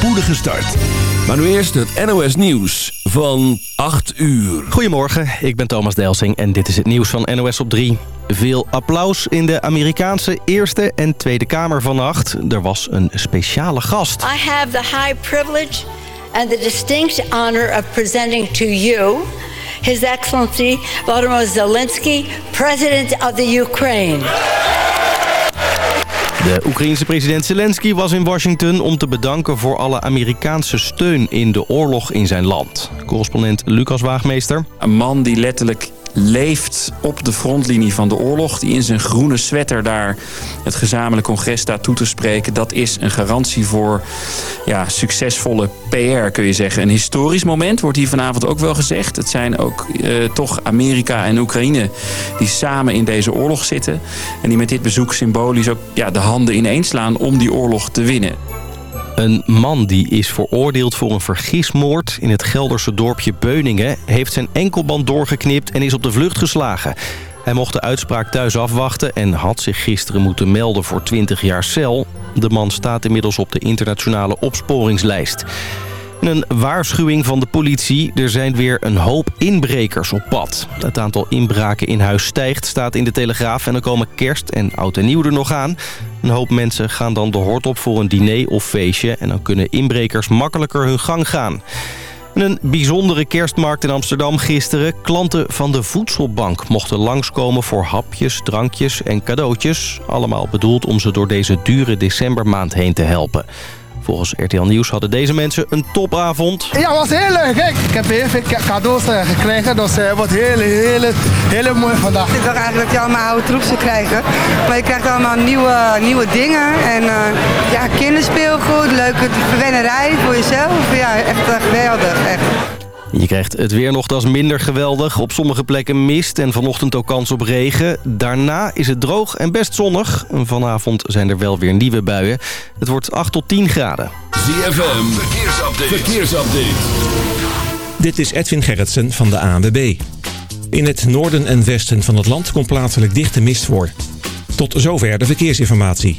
spoedige start. Maar nu eerst het NOS Nieuws van 8 uur. Goedemorgen, ik ben Thomas Delsing en dit is het nieuws van NOS op 3. Veel applaus in de Amerikaanse Eerste en Tweede Kamer vannacht. Er was een speciale gast. I have the high privilege and the distinct honor of presenting to you His Excellency Volodymyr Zelensky, President of the Ukraine. De Oekraïense president Zelensky was in Washington om te bedanken voor alle Amerikaanse steun in de oorlog in zijn land. Correspondent Lucas Waagmeester. Een man die letterlijk leeft op de frontlinie van de oorlog. Die in zijn groene sweater daar het gezamenlijk congres staat toe te spreken. Dat is een garantie voor ja, succesvolle PR kun je zeggen. Een historisch moment wordt hier vanavond ook wel gezegd. Het zijn ook eh, toch Amerika en Oekraïne die samen in deze oorlog zitten. En die met dit bezoek symbolisch ook ja, de handen ineenslaan om die oorlog te winnen. Een man die is veroordeeld voor een vergismoord in het Gelderse dorpje Beuningen... heeft zijn enkelband doorgeknipt en is op de vlucht geslagen. Hij mocht de uitspraak thuis afwachten en had zich gisteren moeten melden voor 20 jaar cel. De man staat inmiddels op de internationale opsporingslijst. Een waarschuwing van de politie. Er zijn weer een hoop inbrekers op pad. Het aantal inbraken in huis stijgt, staat in de Telegraaf. En dan komen kerst en oud en nieuw er nog aan. Een hoop mensen gaan dan de hort op voor een diner of feestje. En dan kunnen inbrekers makkelijker hun gang gaan. Een bijzondere kerstmarkt in Amsterdam gisteren. Klanten van de Voedselbank mochten langskomen voor hapjes, drankjes en cadeautjes. Allemaal bedoeld om ze door deze dure decembermaand heen te helpen. Volgens RTL Nieuws hadden deze mensen een topavond. Ja, het was heel leuk. Ik heb heel veel cadeaus eh, gekregen. Dus het wordt heel, heel, heel mooi vandaag. Ik dacht eigenlijk dat je allemaal oude troep zou krijgen. Maar je krijgt allemaal nieuwe, nieuwe dingen. En uh, ja, kinderspeelgoed, leuke verwennerij voor jezelf. Ja, echt geweldig. Echt. Je krijgt het weer nog, dat is minder geweldig. Op sommige plekken mist en vanochtend ook kans op regen. Daarna is het droog en best zonnig. Vanavond zijn er wel weer nieuwe buien. Het wordt 8 tot 10 graden. ZFM, verkeersupdate. verkeersupdate. Dit is Edwin Gerritsen van de ANWB. In het noorden en westen van het land komt plaatselijk dichte mist voor. Tot zover de verkeersinformatie.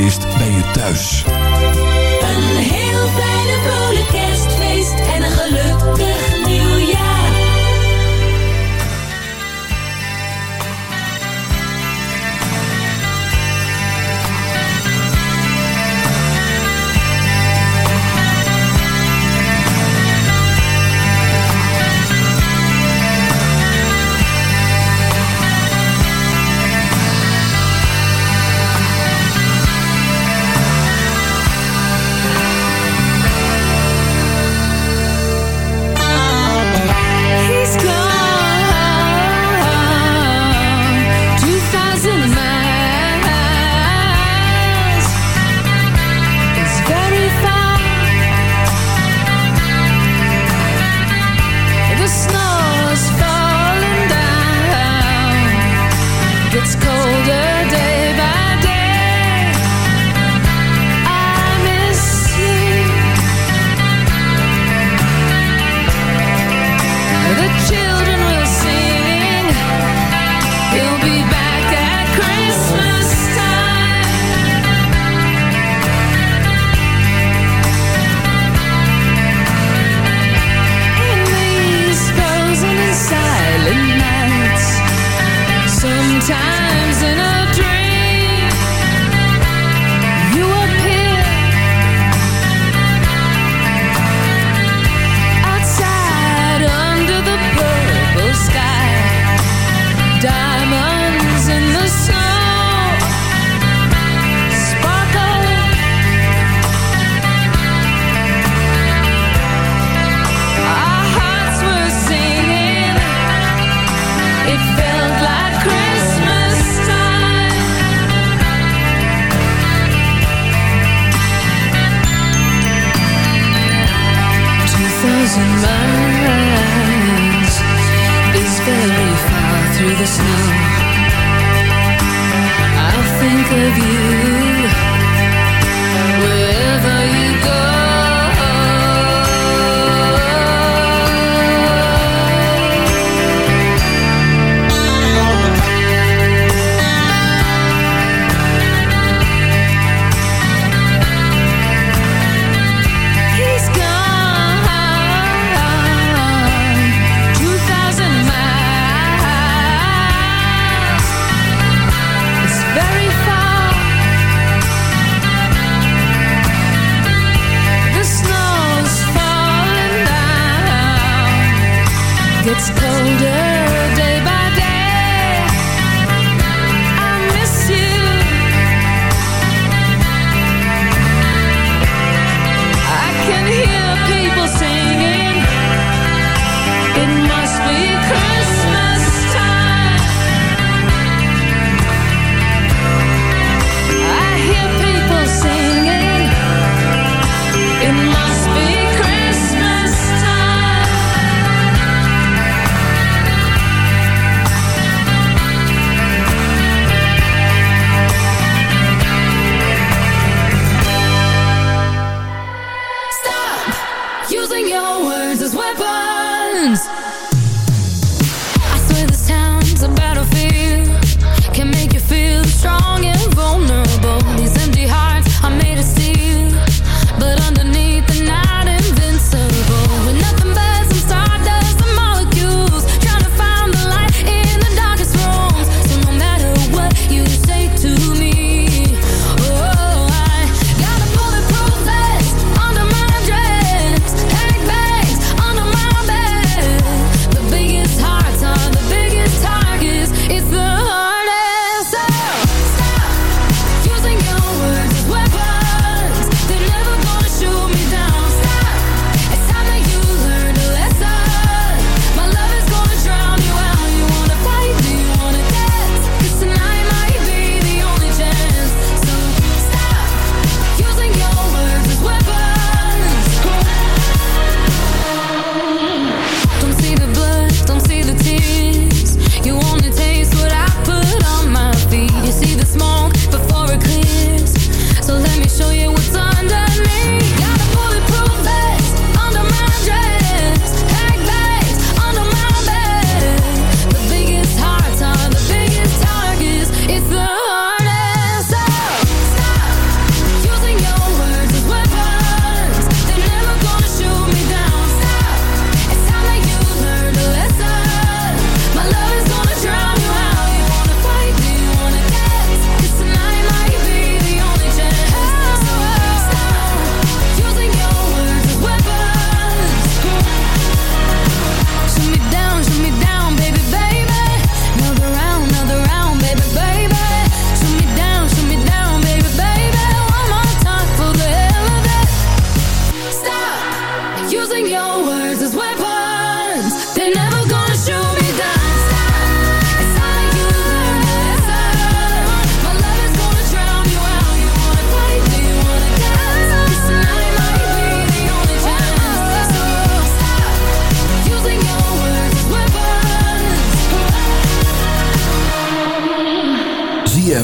kerstfeest bij je thuis. Een heel fijne vrolijk kerstfeest en een gelukkig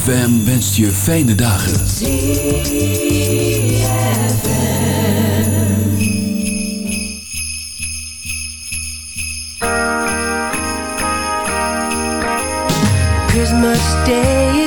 FM wenst je fijne dagen. Christmas Day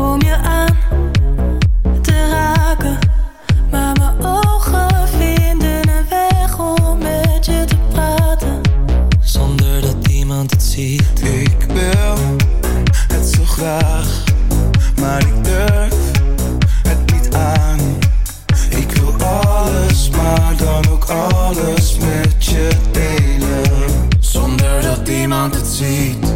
om je aan te raken. Maar mijn ogen vinden een weg om met je te praten. Zonder dat iemand het ziet. Ik wil het zo graag, maar ik durf het niet aan. Ik wil alles, maar dan ook alles met je delen. Zonder dat iemand het ziet.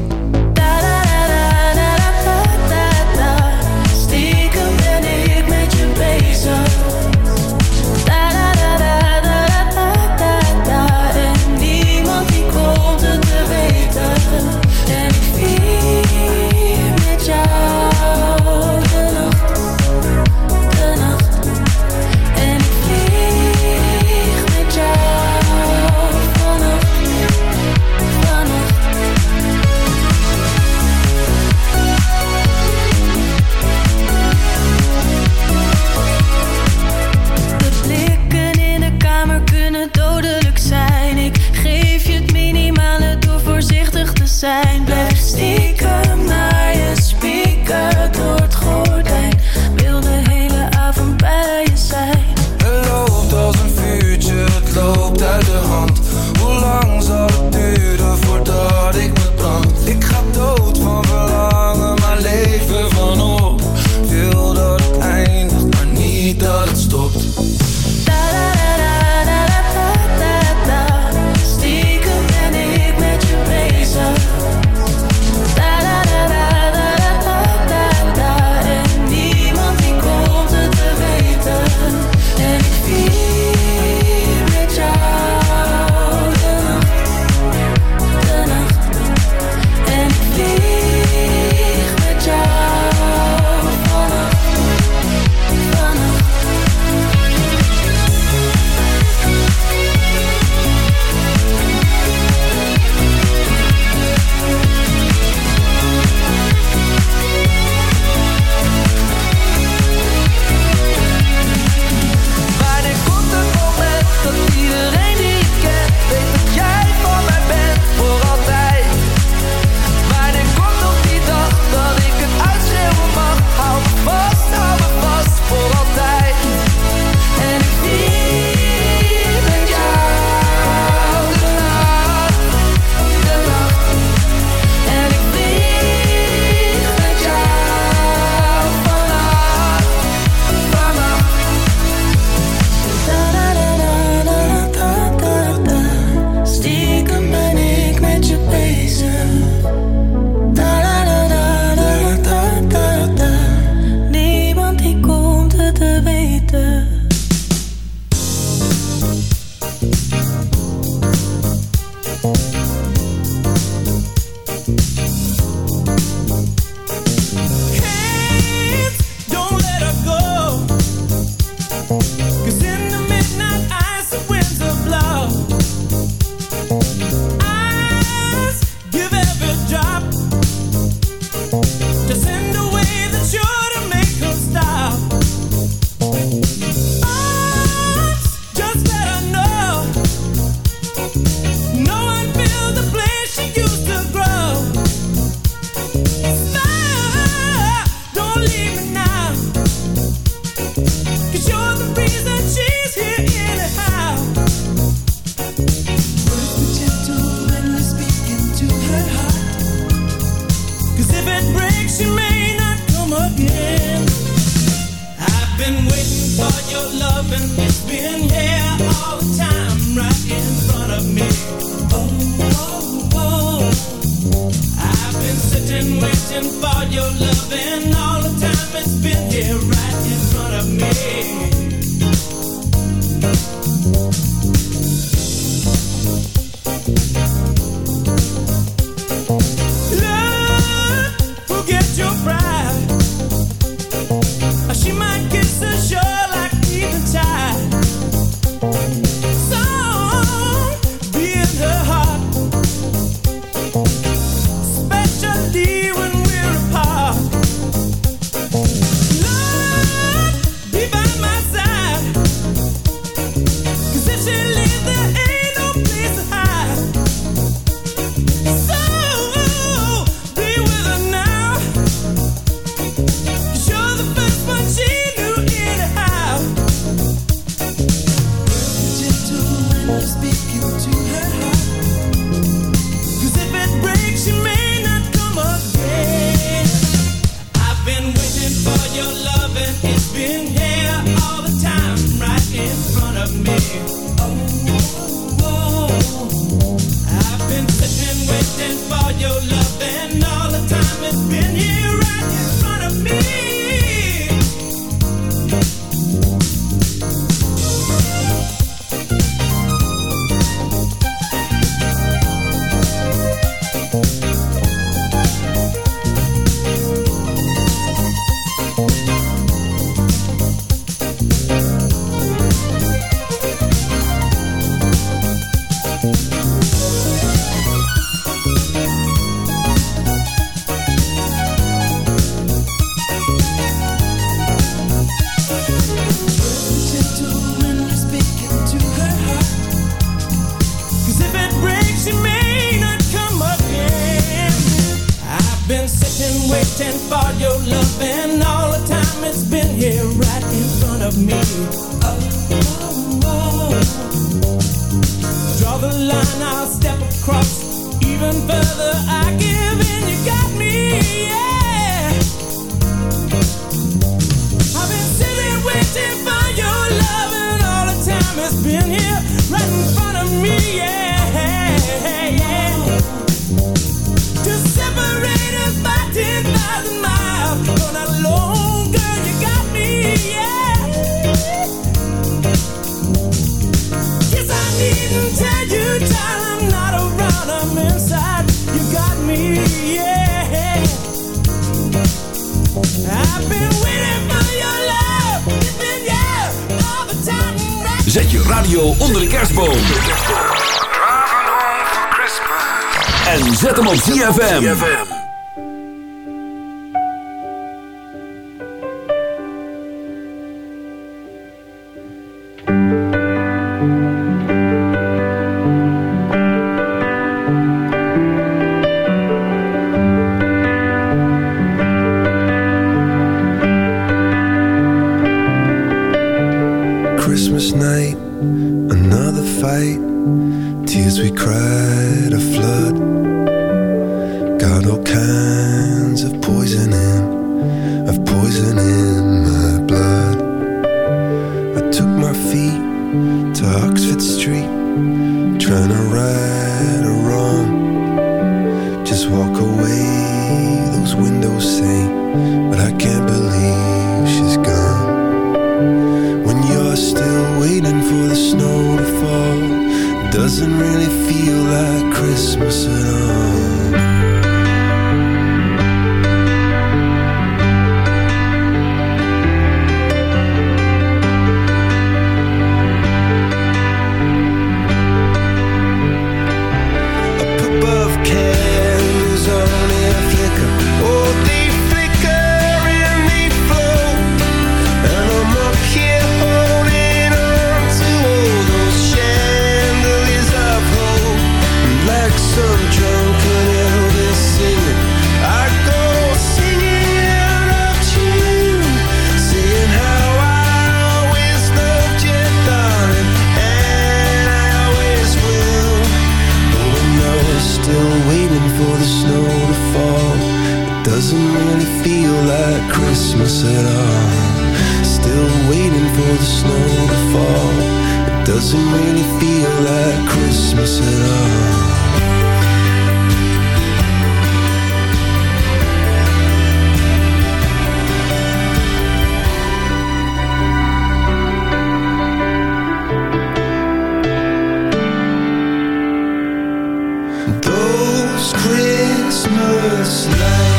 Those Christmas lights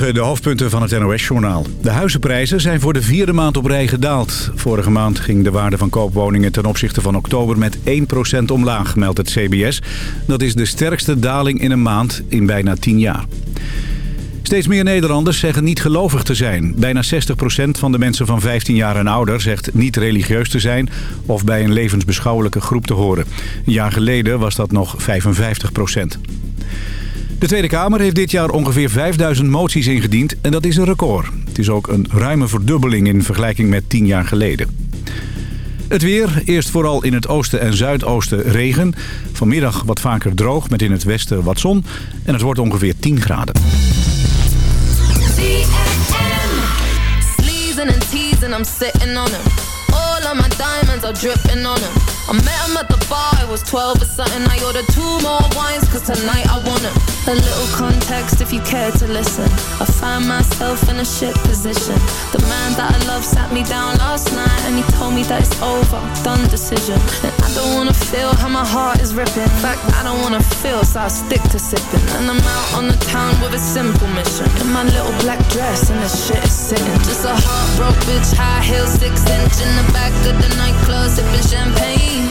De hoofdpunten van het NOS-journaal. De huizenprijzen zijn voor de vierde maand op rij gedaald. Vorige maand ging de waarde van koopwoningen ten opzichte van oktober met 1% omlaag, meldt het CBS. Dat is de sterkste daling in een maand in bijna 10 jaar. Steeds meer Nederlanders zeggen niet gelovig te zijn. Bijna 60% van de mensen van 15 jaar en ouder zegt niet religieus te zijn... of bij een levensbeschouwelijke groep te horen. Een jaar geleden was dat nog 55%. De Tweede Kamer heeft dit jaar ongeveer 5000 moties ingediend en dat is een record. Het is ook een ruime verdubbeling in vergelijking met 10 jaar geleden. Het weer, eerst vooral in het oosten en zuidoosten regen. Vanmiddag wat vaker droog met in het westen wat zon. En het wordt ongeveer 10 graden. All my diamonds are dripping on him. I met him at the bar, I was 12 or something. I ordered two more wines, cause tonight I want him. A little context if you care to listen. I find myself in a shit position. The man that I love sat me down last night and he told me that it's over, done decision. And don't wanna feel how my heart is ripping. In fact, I don't wanna feel, so I stick to sipping. And I'm out on the town with a simple mission. In my little black dress and the shit is sitting. Just a heartbroken bitch, high heels, six inch in the back of the nightclub, sipping champagne.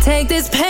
Take this pain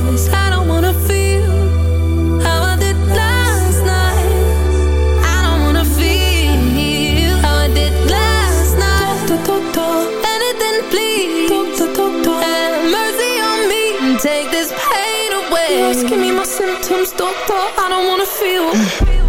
asking me my symptoms, doctor. I don't wanna feel.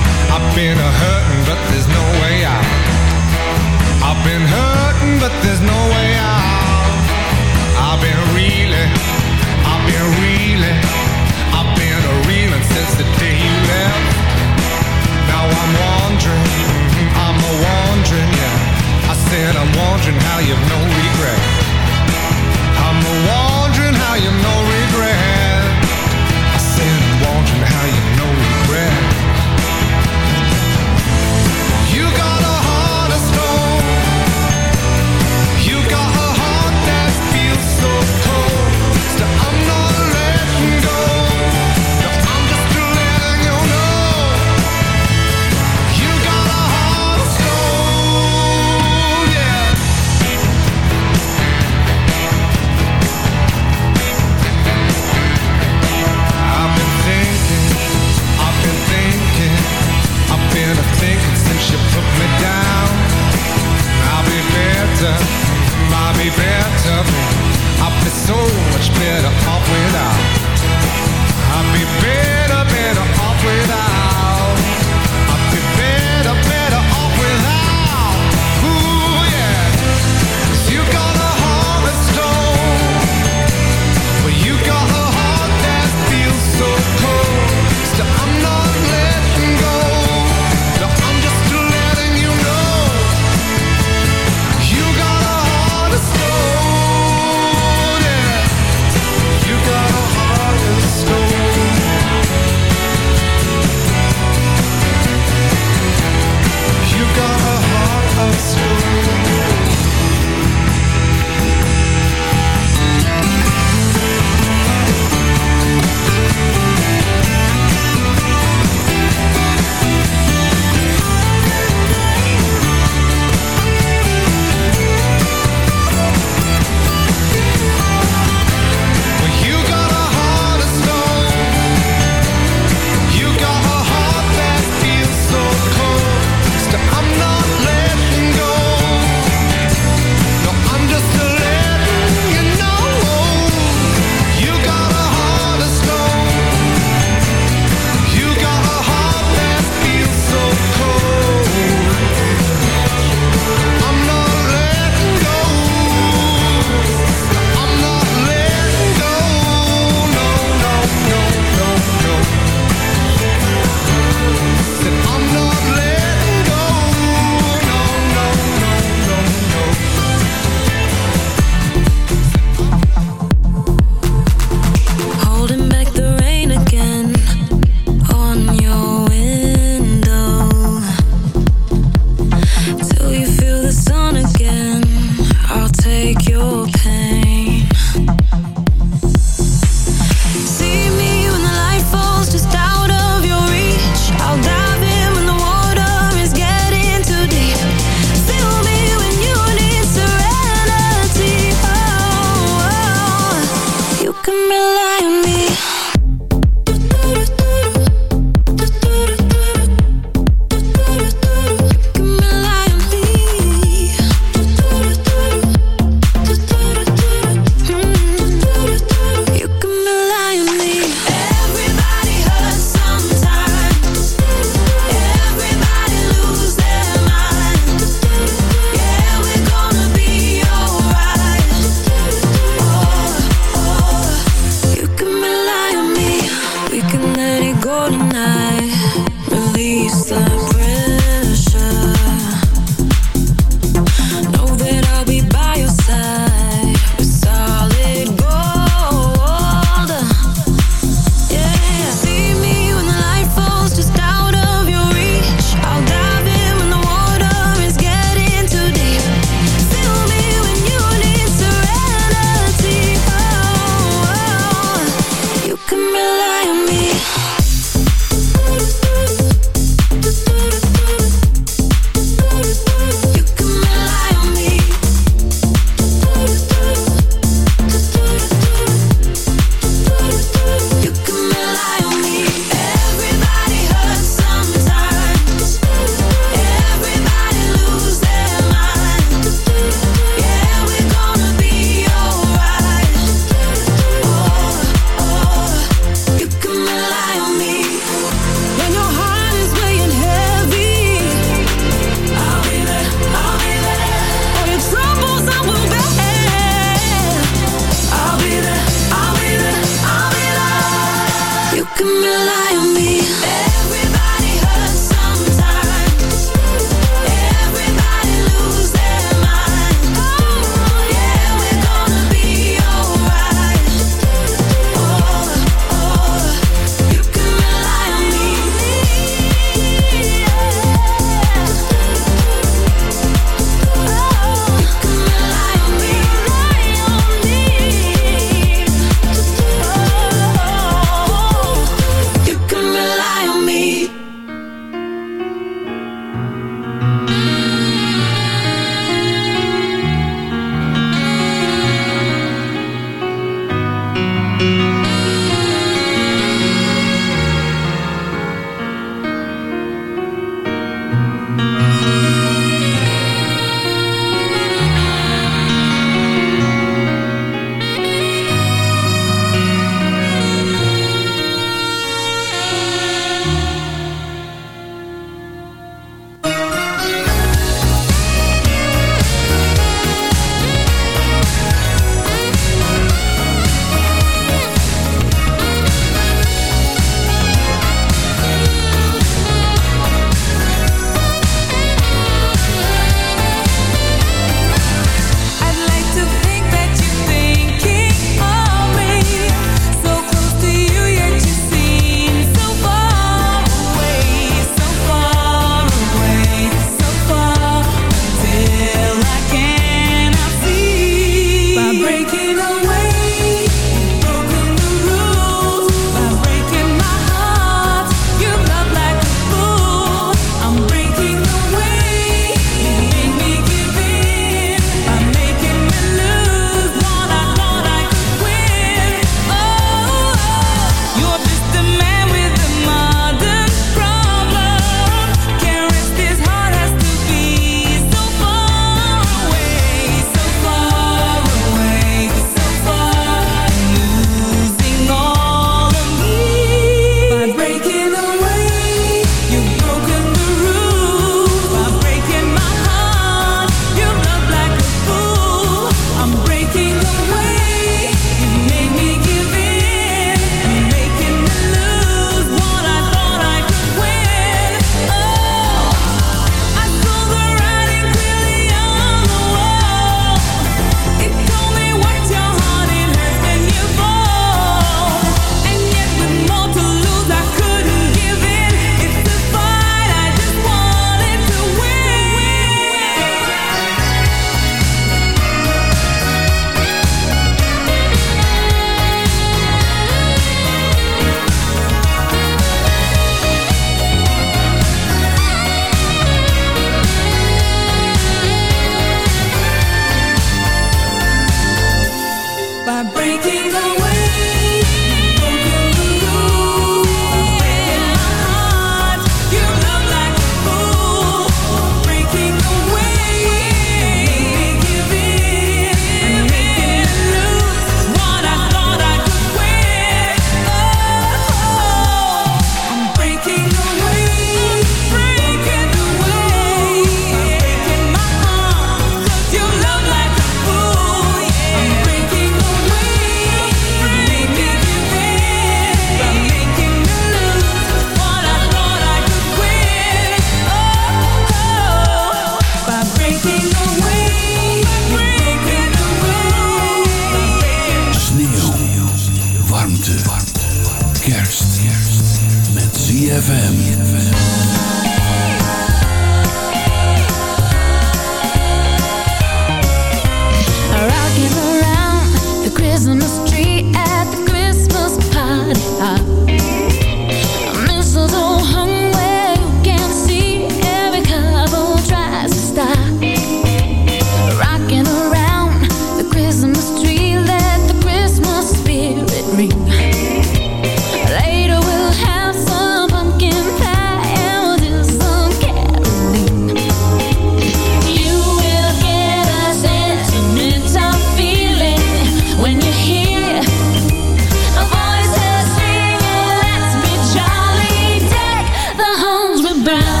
brown.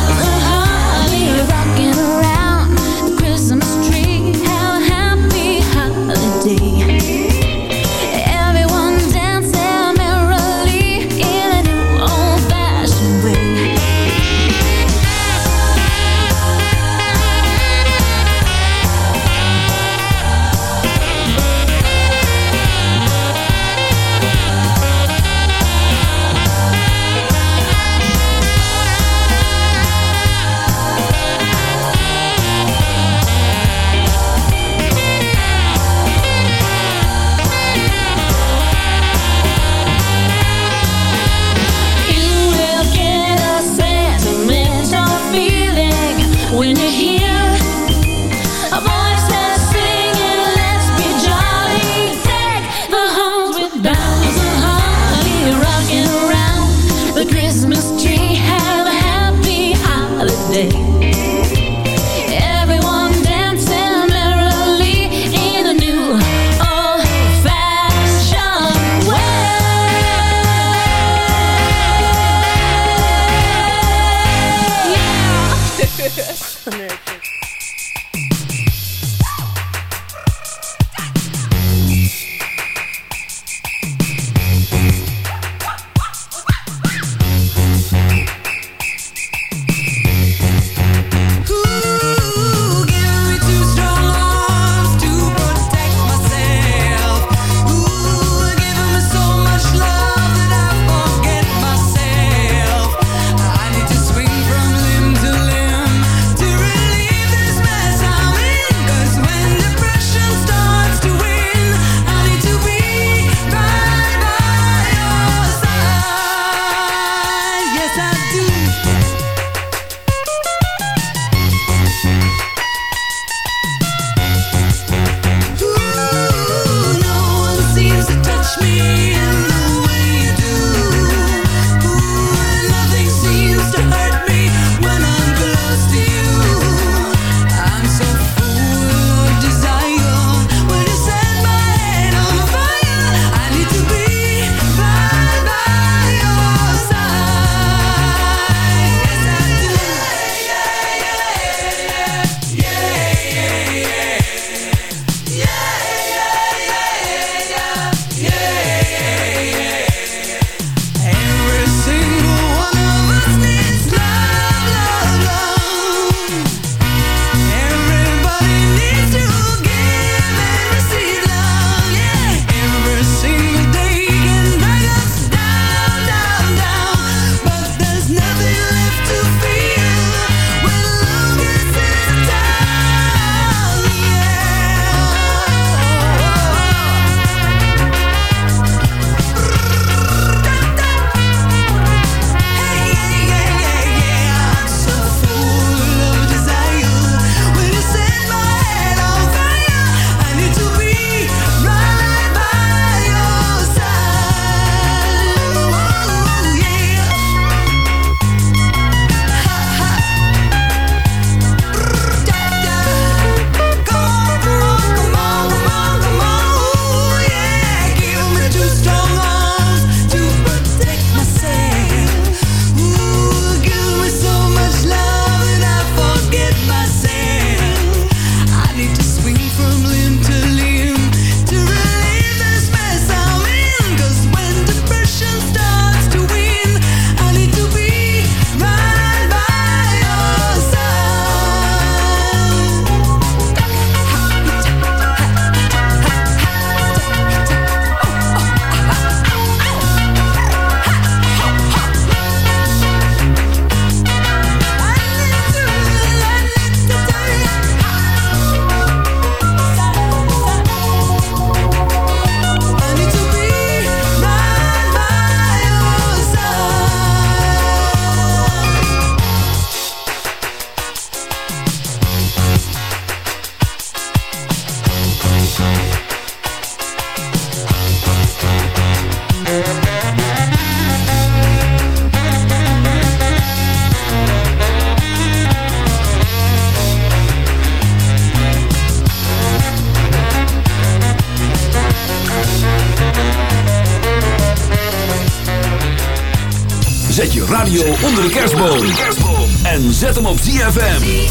Zet hem op ZFM.